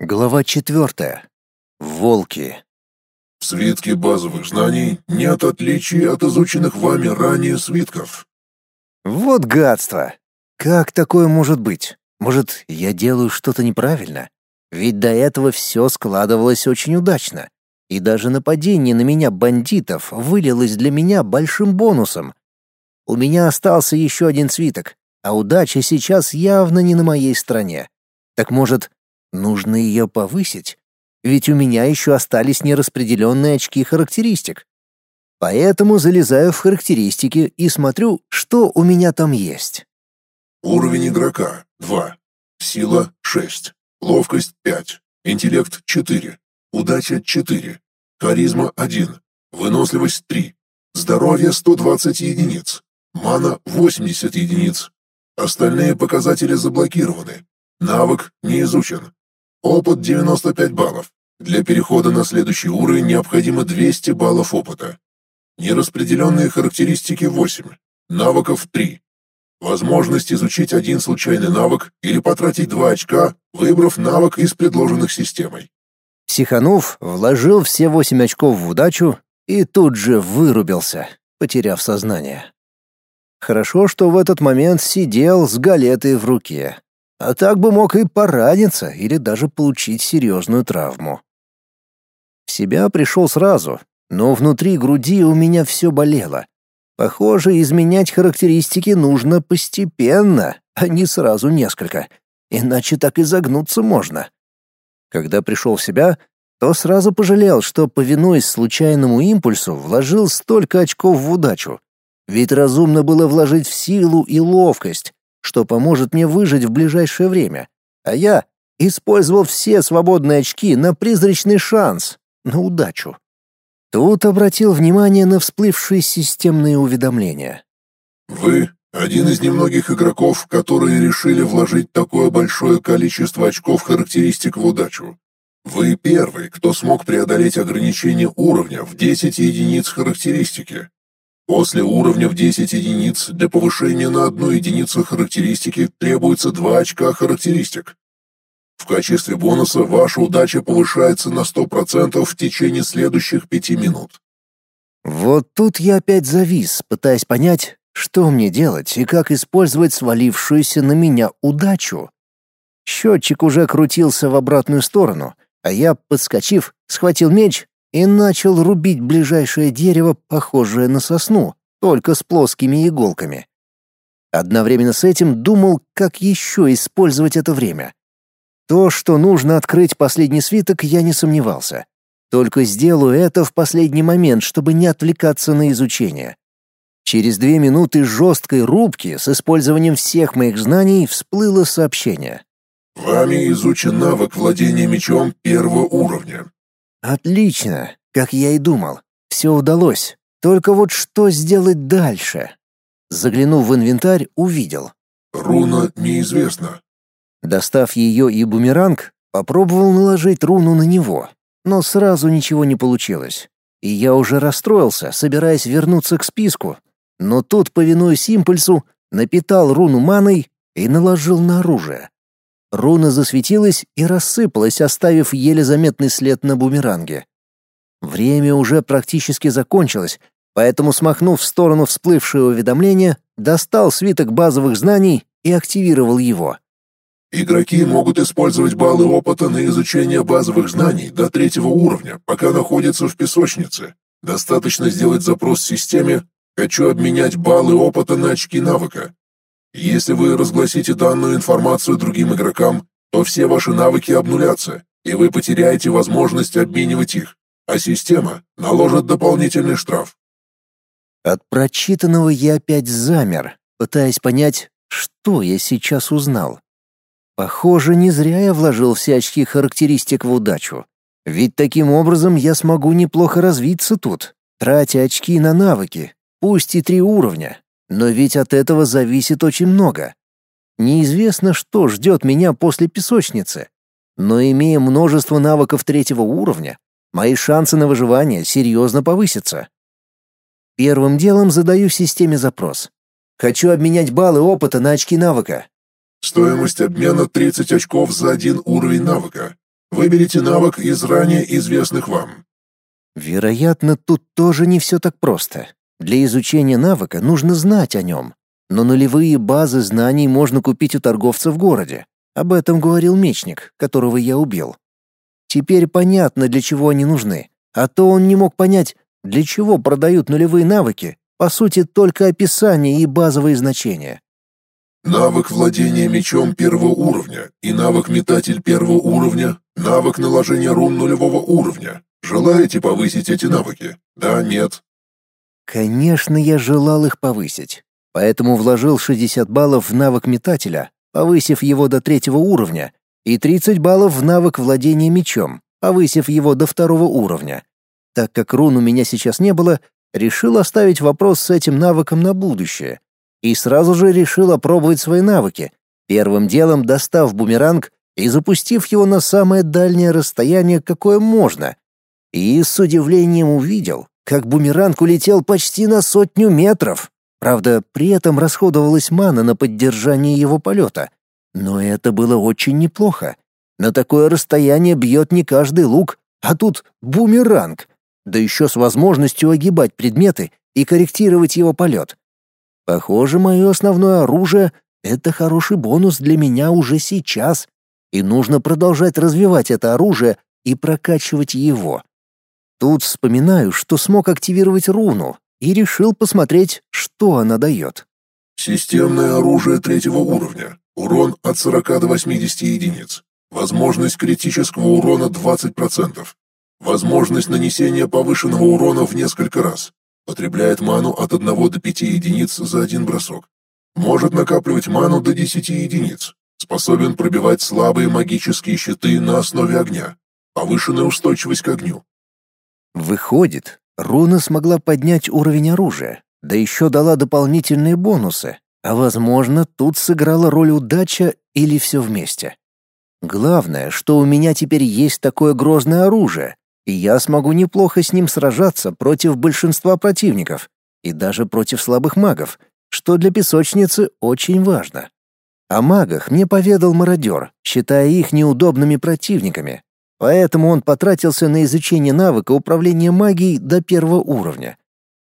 Глава четвертая. Волки. В свитке базовых знаний нет отличий от изученных вами ранее свитков. Вот гадство. Как такое может быть? Может, я делаю что-то неправильно? Ведь до этого все складывалось очень удачно. И даже нападение на меня бандитов вылилось для меня большим бонусом. У меня остался еще один свиток, а удача сейчас явно не на моей стороне. Так может, Нужно ее повысить, ведь у меня еще остались нераспределенные очки характеристик. Поэтому залезаю в характеристики и смотрю, что у меня там есть. Уровень игрока — 2. Сила — 6. Ловкость — 5. Интеллект — 4. Удача — 4. Харизма — 1. Выносливость — 3. Здоровье — 120 единиц. Мана — 80 единиц. Остальные показатели заблокированы. Навык не изучен. Опыт 95 баллов. Для перехода на следующий уровень необходимо 200 баллов опыта. Нераспределенные характеристики 8. Навыков 3. Возможность изучить один случайный навык или потратить 2 очка, выбрав навык из предложенных системой. Психанув вложил все 8 очков в удачу и тут же вырубился, потеряв сознание. Хорошо, что в этот момент сидел с галетой в руке. А так бы мог и пораниться или даже получить серьезную травму. В себя пришел сразу, но внутри груди у меня все болело. Похоже, изменять характеристики нужно постепенно, а не сразу несколько, иначе так и загнуться можно. Когда пришел в себя, то сразу пожалел, что, повинуясь случайному импульсу, вложил столько очков в удачу. Ведь разумно было вложить в силу и ловкость, что поможет мне выжить в ближайшее время. А я использовал все свободные очки на призрачный шанс, на удачу. Тут обратил внимание на всплывшие системные уведомления. Вы один из немногих игроков, которые решили вложить такое большое количество очков характеристик в удачу. Вы первый, кто смог преодолеть ограничение уровня в 10 единиц характеристики. После уровня в 10 единиц для повышения на одну единицу характеристики требуется 2 очка характеристик. В качестве бонуса ваша удача повышается на 100% в течение следующих 5 минут. Вот тут я опять завис, пытаясь понять, что мне делать и как использовать свалившуюся на меня удачу. Счетчик уже крутился в обратную сторону, а я, подскочив, схватил меч и начал рубить ближайшее дерево, похожее на сосну, только с плоскими иголками. Одновременно с этим думал, как еще использовать это время. То, что нужно открыть последний свиток, я не сомневался. Только сделаю это в последний момент, чтобы не отвлекаться на изучение. Через две минуты жесткой рубки с использованием всех моих знаний всплыло сообщение. «Вами изучен навык владения мечом первого уровня. Отлично, как я и думал. Все удалось. Только вот что сделать дальше? Заглянув в инвентарь, увидел. Руна неизвестна. Достав ее и бумеранг, попробовал наложить руну на него, но сразу ничего не получилось. И я уже расстроился, собираясь вернуться к списку. Но тут, повинуясь импульсу, напитал руну маной и наложил на оружие. Руна засветилась и рассыпалась, оставив еле заметный след на бумеранге. Время уже практически закончилось, поэтому, смахнув в сторону всплывшее уведомление, достал свиток базовых знаний и активировал его. Игроки могут использовать баллы опыта на изучение базовых знаний до третьего уровня, пока находятся в песочнице. Достаточно сделать запрос в системе «Хочу обменять баллы опыта на очки навыка». Если вы разгласите данную информацию другим игрокам, то все ваши навыки обнулятся, и вы потеряете возможность обменивать их, а система наложит дополнительный штраф. От прочитанного я опять замер, пытаясь понять, что я сейчас узнал. Похоже, не зря я вложил все очки характеристик в удачу. Ведь таким образом я смогу неплохо развиться тут, тратя очки на навыки, пусть и три уровня, но ведь от этого зависит очень много. Неизвестно, что ждет меня после песочницы. Но имея множество навыков третьего уровня, мои шансы на выживание серьезно повысятся. Первым делом задаю системе запрос. Хочу обменять баллы опыта на очки навыка. Стоимость обмена 30 очков за один уровень навыка. Выберите навык из ранее известных вам. Вероятно, тут тоже не все так просто. Для изучения навыка нужно знать о нем. Но нулевые базы знаний можно купить у торговца в городе. Об этом говорил мечник, которого я убил. Теперь понятно, для чего они нужны. А то он не мог понять, для чего продают нулевые навыки, по сути, только описание и базовые значения. Навык владения мечом первого уровня и навык метатель первого уровня, навык наложения рун нулевого уровня. Желаете повысить эти навыки? Да, нет? Конечно, я желал их повысить. Поэтому вложил 60 баллов в навык метателя, повысив его до третьего уровня, и 30 баллов в навык владения мечом, повысив его до второго уровня. Так как рун у меня сейчас не было, решил оставить вопрос с этим навыком на будущее и сразу же решил опробовать свои навыки, первым делом достав бумеранг и запустив его на самое дальнее расстояние, какое можно. И с удивлением увидел, как бумеранг улетел почти на сотню метров. Правда, при этом расходовалась мана на поддержание его полета. Но это было очень неплохо. На такое расстояние бьет не каждый лук, а тут бумеранг. Да еще с возможностью огибать предметы и корректировать его полет. Похоже, мое основное оружие — это хороший бонус для меня уже сейчас, и нужно продолжать развивать это оружие и прокачивать его. Тут вспоминаю, что смог активировать руну, и решил посмотреть, что она дает. Системное оружие третьего уровня. Урон от 40 до 80 единиц. Возможность критического урона 20%. Возможность нанесения повышенного урона в несколько раз. Потребляет ману от 1 до 5 единиц за один бросок. Может накапливать ману до 10 единиц. Способен пробивать слабые магические щиты на основе огня. Повышенная устойчивость к огню. Выходит, руна смогла поднять уровень оружия, да еще дала дополнительные бонусы, а возможно, тут сыграла роль удача или все вместе. Главное, что у меня теперь есть такое грозное оружие, и я смогу неплохо с ним сражаться против большинства противников и даже против слабых магов, что для песочницы очень важно. О магах мне поведал мародер, считая их неудобными противниками, поэтому он потратился на изучение навыка управления магией до первого уровня.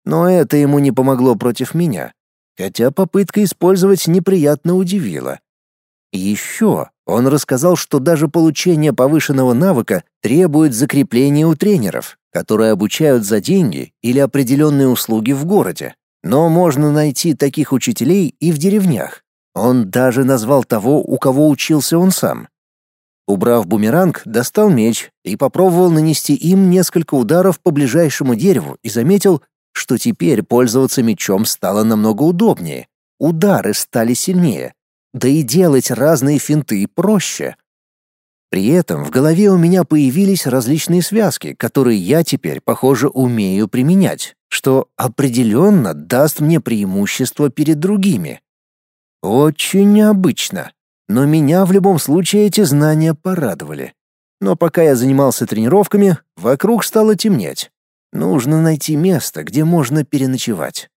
Но это ему не помогло против меня, хотя попытка использовать неприятно удивила. еще он рассказал, что даже получение повышенного навыка требует закрепления у тренеров, которые обучают за деньги или определенные услуги в городе. Но можно найти таких учителей и в деревнях. Он даже назвал того, у кого учился он сам. Убрав бумеранг, достал меч и попробовал нанести им несколько ударов по ближайшему дереву и заметил, что теперь пользоваться мечом стало намного удобнее. Удары стали сильнее, да и делать разные финты проще. При этом в голове у меня появились различные связки, которые я теперь, похоже, умею применять, что определенно даст мне преимущество перед другими. Очень необычно, но меня в любом случае эти знания порадовали. Но пока я занимался тренировками, вокруг стало темнеть. Нужно найти место, где можно переночевать.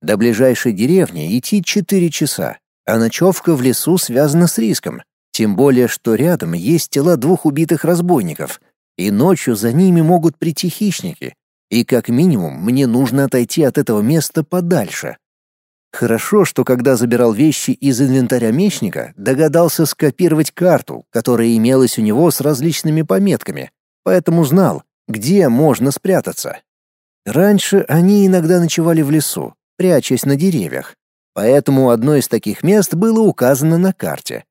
До ближайшей деревни идти четыре часа, а ночевка в лесу связана с риском, тем более что рядом есть тела двух убитых разбойников, и ночью за ними могут прийти хищники, и как минимум мне нужно отойти от этого места подальше. Хорошо, что когда забирал вещи из инвентаря мечника, догадался скопировать карту, которая имелась у него с различными пометками, поэтому знал, где можно спрятаться. Раньше они иногда ночевали в лесу, прячась на деревьях, Поэтому одно из таких мест было указано на карте.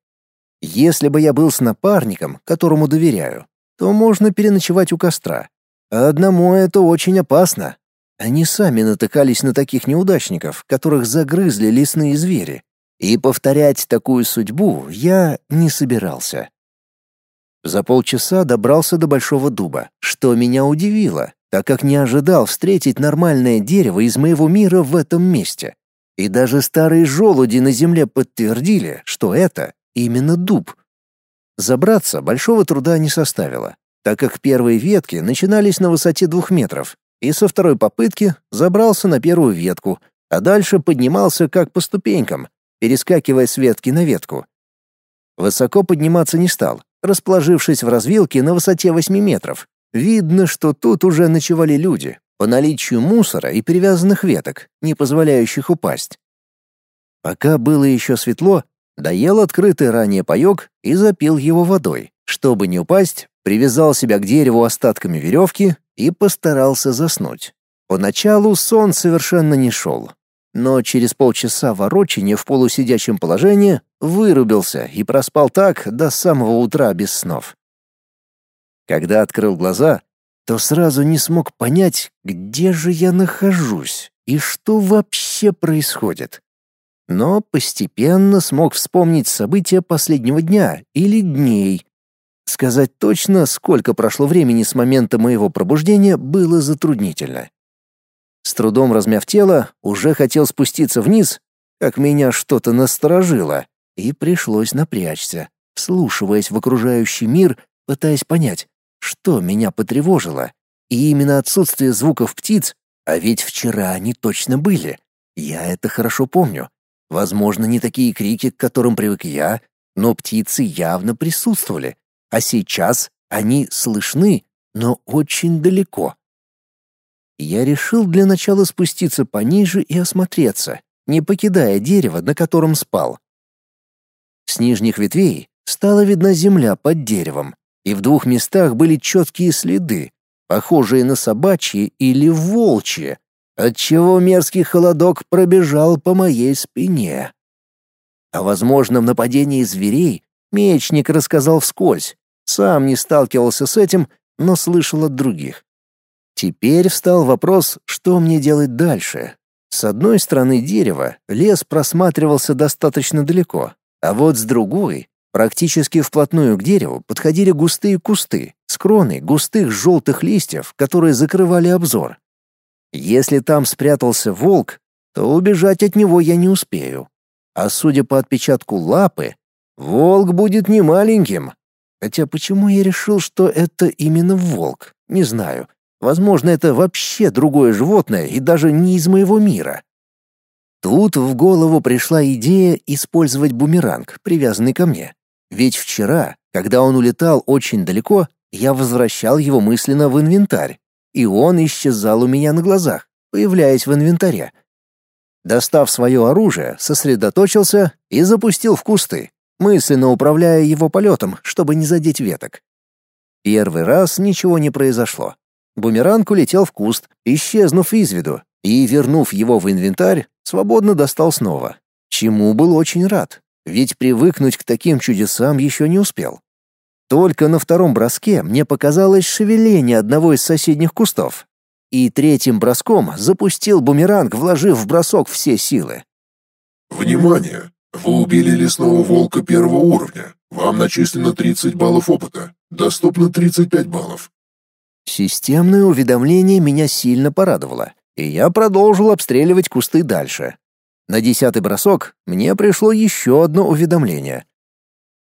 Если бы я был с напарником, которому доверяю, то можно переночевать у костра. А одному это очень опасно. Они сами натыкались на таких неудачников, которых загрызли лесные звери. И повторять такую судьбу я не собирался. За полчаса добрался до большого дуба, что меня удивило, так как не ожидал встретить нормальное дерево из моего мира в этом месте. И даже старые желуди на земле подтвердили, что это именно дуб. Забраться большого труда не составило, так как первые ветки начинались на высоте двух метров, и со второй попытки забрался на первую ветку, а дальше поднимался как по ступенькам, перескакивая с ветки на ветку. Высоко подниматься не стал, расположившись в развилке на высоте 8 метров. Видно, что тут уже ночевали люди, по наличию мусора и привязанных веток, не позволяющих упасть. Пока было еще светло, доел открытый ранее паёк и запил его водой. Чтобы не упасть, привязал себя к дереву остатками веревки и постарался заснуть. Поначалу сон совершенно не шел, но через полчаса ворочения в полусидячем положении вырубился и проспал так до самого утра без снов. Когда открыл глаза, то сразу не смог понять, где же я нахожусь и что вообще происходит. Но постепенно смог вспомнить события последнего дня или дней. Сказать точно, сколько прошло времени с момента моего пробуждения, было затруднительно. С трудом размяв тело, уже хотел спуститься вниз, как меня что-то насторожило, и пришлось напрячься, вслушиваясь в окружающий мир, пытаясь понять, что меня потревожило. И именно отсутствие звуков птиц, а ведь вчера они точно были. Я это хорошо помню. Возможно, не такие крики, к которым привык я, но птицы явно присутствовали. А сейчас они слышны, но очень далеко я решил для начала спуститься пониже и осмотреться, не покидая дерево, на котором спал. С нижних ветвей стала видна земля под деревом, и в двух местах были четкие следы, похожие на собачьи или волчьи, отчего мерзкий холодок пробежал по моей спине. О возможном нападении зверей мечник рассказал вскользь, сам не сталкивался с этим, но слышал от других. Теперь встал вопрос, что мне делать дальше. С одной стороны дерева лес просматривался достаточно далеко, а вот с другой, практически вплотную к дереву, подходили густые кусты с кроной густых желтых листьев, которые закрывали обзор. Если там спрятался волк, то убежать от него я не успею. А судя по отпечатку лапы, волк будет не маленьким. Хотя почему я решил, что это именно волк, не знаю. Возможно, это вообще другое животное и даже не из моего мира. Тут в голову пришла идея использовать бумеранг, привязанный ко мне. Ведь вчера, когда он улетал очень далеко, я возвращал его мысленно в инвентарь, и он исчезал у меня на глазах, появляясь в инвентаре. Достав свое оружие, сосредоточился и запустил в кусты, мысленно управляя его полетом, чтобы не задеть веток. Первый раз ничего не произошло. Бумеранг улетел в куст, исчезнув из виду, и, вернув его в инвентарь, свободно достал снова. Чему был очень рад, ведь привыкнуть к таким чудесам еще не успел. Только на втором броске мне показалось шевеление одного из соседних кустов. И третьим броском запустил бумеранг, вложив в бросок все силы. «Внимание! Вы убили лесного волка первого уровня. Вам начислено 30 баллов опыта. Доступно 35 баллов. Системное уведомление меня сильно порадовало, и я продолжил обстреливать кусты дальше. На десятый бросок мне пришло еще одно уведомление.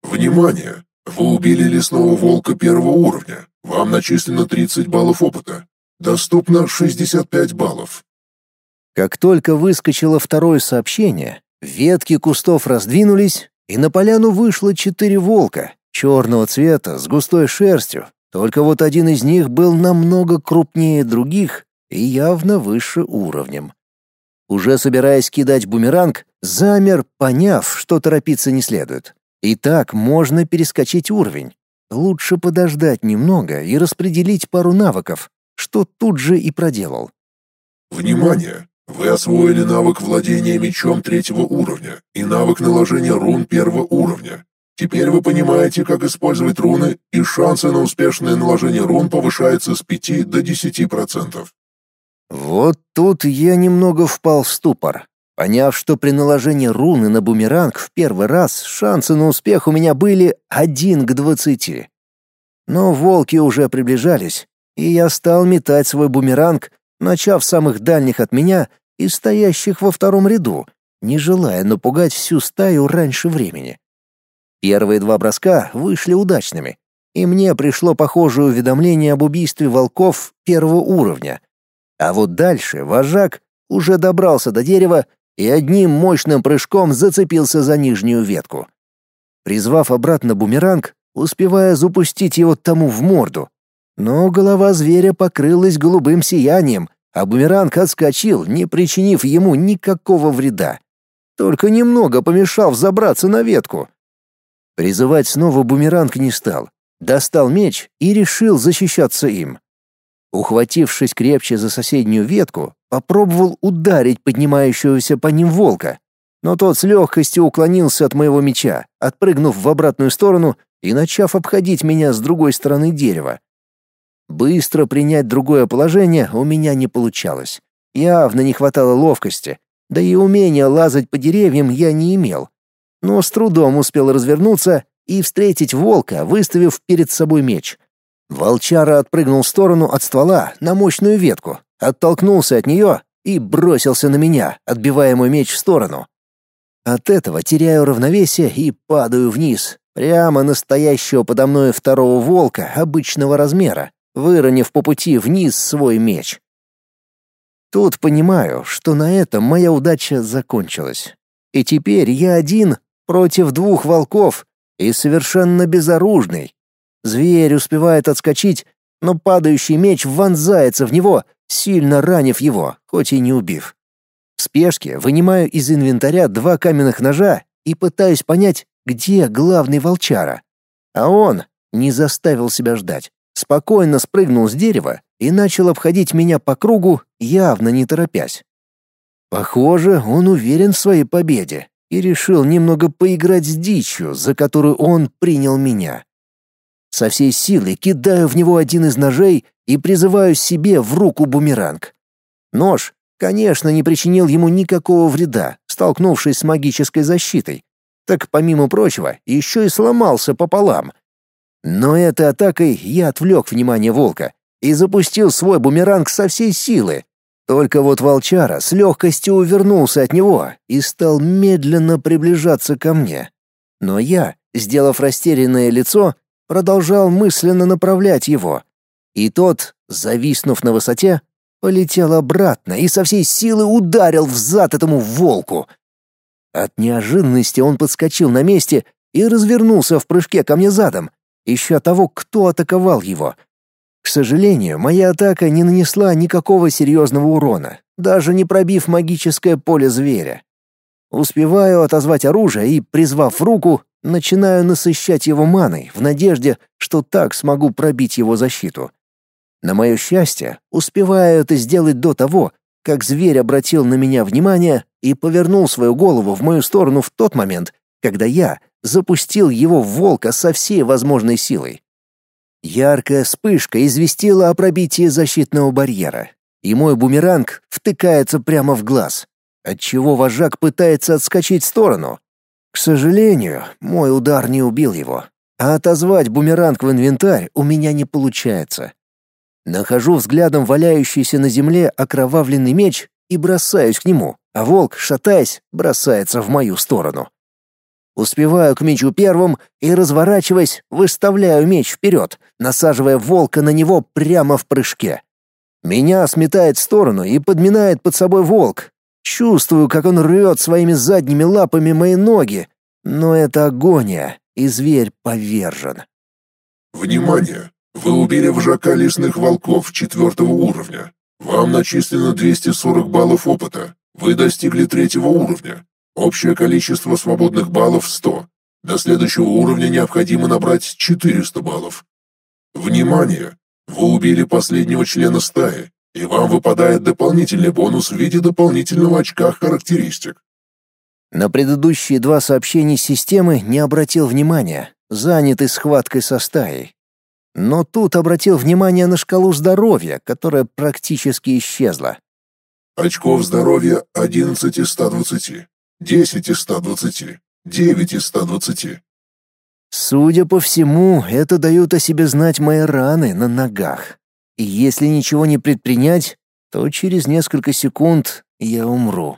«Внимание! Вы убили лесного волка первого уровня. Вам начислено 30 баллов опыта. Доступно 65 баллов». Как только выскочило второе сообщение, ветки кустов раздвинулись, и на поляну вышло четыре волка, черного цвета, с густой шерстью, только вот один из них был намного крупнее других и явно выше уровнем. Уже собираясь кидать бумеранг, замер, поняв, что торопиться не следует. И так можно перескочить уровень. Лучше подождать немного и распределить пару навыков, что тут же и проделал. Внимание! Вы освоили навык владения мечом третьего уровня и навык наложения рун первого уровня. Теперь вы понимаете, как использовать руны, и шансы на успешное наложение рун повышаются с 5 до 10%. Вот тут я немного впал в ступор. Поняв, что при наложении руны на бумеранг в первый раз шансы на успех у меня были один к двадцати. Но волки уже приближались, и я стал метать свой бумеранг, начав самых дальних от меня и стоящих во втором ряду, не желая напугать всю стаю раньше времени. Первые два броска вышли удачными, и мне пришло похожее уведомление об убийстве волков первого уровня. А вот дальше вожак уже добрался до дерева и одним мощным прыжком зацепился за нижнюю ветку. Призвав обратно бумеранг, успевая запустить его тому в морду. Но голова зверя покрылась голубым сиянием, а бумеранг отскочил, не причинив ему никакого вреда. Только немного помешал взобраться на ветку. Призывать снова бумеранг не стал. Достал меч и решил защищаться им. Ухватившись крепче за соседнюю ветку, попробовал ударить поднимающегося по ним волка. Но тот с легкостью уклонился от моего меча, отпрыгнув в обратную сторону и начав обходить меня с другой стороны дерева. Быстро принять другое положение у меня не получалось. Явно не хватало ловкости, да и умения лазать по деревьям я не имел. Но с трудом успел развернуться и встретить волка, выставив перед собой меч. Волчара отпрыгнул в сторону от ствола на мощную ветку, оттолкнулся от нее и бросился на меня, отбивая мой меч в сторону. От этого теряю равновесие и падаю вниз, прямо настоящего подо мной второго волка обычного размера, выронив по пути вниз свой меч. Тут понимаю, что на этом моя удача закончилась. И теперь я один против двух волков и совершенно безоружный. Зверь успевает отскочить, но падающий меч вонзается в него, сильно ранив его, хоть и не убив. В спешке вынимаю из инвентаря два каменных ножа и пытаюсь понять, где главный волчара. А он не заставил себя ждать спокойно спрыгнул с дерева и начал обходить меня по кругу, явно не торопясь. Похоже, он уверен в своей победе и решил немного поиграть с дичью, за которую он принял меня. Со всей силы кидаю в него один из ножей и призываю себе в руку бумеранг. Нож, конечно, не причинил ему никакого вреда, столкнувшись с магической защитой. Так, помимо прочего, еще и сломался пополам — но этой атакой я отвлек внимание волка и запустил свой бумеранг со всей силы. Только вот волчара с легкостью увернулся от него и стал медленно приближаться ко мне. Но я, сделав растерянное лицо, продолжал мысленно направлять его. И тот, зависнув на высоте, полетел обратно и со всей силы ударил в зад этому волку. От неожиданности он подскочил на месте и развернулся в прыжке ко мне задом, ища того, кто атаковал его. К сожалению, моя атака не нанесла никакого серьезного урона, даже не пробив магическое поле зверя. Успеваю отозвать оружие и, призвав руку, начинаю насыщать его маной в надежде, что так смогу пробить его защиту. На мое счастье, успеваю это сделать до того, как зверь обратил на меня внимание и повернул свою голову в мою сторону в тот момент, когда я запустил его в волка со всей возможной силой. Яркая вспышка известила о пробитии защитного барьера, и мой бумеранг втыкается прямо в глаз, отчего вожак пытается отскочить в сторону. К сожалению, мой удар не убил его, а отозвать бумеранг в инвентарь у меня не получается. Нахожу взглядом валяющийся на земле окровавленный меч и бросаюсь к нему, а волк, шатаясь, бросается в мою сторону. Успеваю к мечу первым и, разворачиваясь, выставляю меч вперед, насаживая волка на него прямо в прыжке. Меня сметает в сторону и подминает под собой волк. Чувствую, как он рвет своими задними лапами мои ноги. Но это агония, и зверь повержен. Внимание! Вы убили вожака лесных волков четвертого уровня. Вам начислено 240 баллов опыта. Вы достигли третьего уровня. Общее количество свободных баллов 100. До следующего уровня необходимо набрать 400 баллов. Внимание! Вы убили последнего члена стаи, и вам выпадает дополнительный бонус в виде дополнительного очка характеристик. На предыдущие два сообщения системы не обратил внимания, занятый схваткой со стаей. Но тут обратил внимание на шкалу здоровья, которая практически исчезла. Очков здоровья 11 из 120. 10 из 120, 9 из 120. Судя по всему, это дают о себе знать мои раны на ногах. И если ничего не предпринять, то через несколько секунд я умру.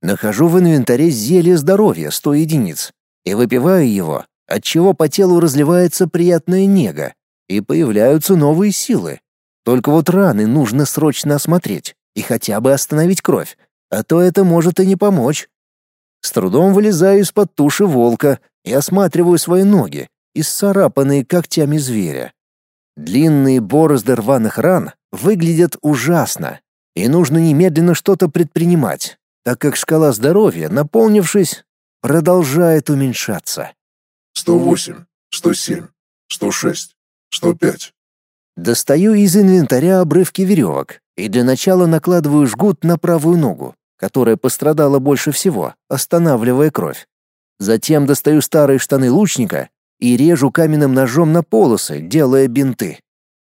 Нахожу в инвентаре зелье здоровья 100 единиц и выпиваю его, отчего по телу разливается приятная нега и появляются новые силы. Только вот раны нужно срочно осмотреть и хотя бы остановить кровь, а то это может и не помочь. С трудом вылезаю из-под туши волка и осматриваю свои ноги, исцарапанные когтями зверя. Длинные борозды рваных ран выглядят ужасно, и нужно немедленно что-то предпринимать, так как шкала здоровья, наполнившись, продолжает уменьшаться. 108, 107, 106, 105. Достаю из инвентаря обрывки веревок и для начала накладываю жгут на правую ногу, которая пострадала больше всего, останавливая кровь. Затем достаю старые штаны лучника и режу каменным ножом на полосы, делая бинты.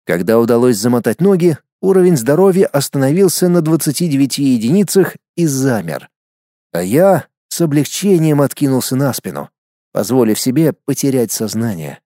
Когда удалось замотать ноги, уровень здоровья остановился на 29 единицах и замер. А я с облегчением откинулся на спину, позволив себе потерять сознание.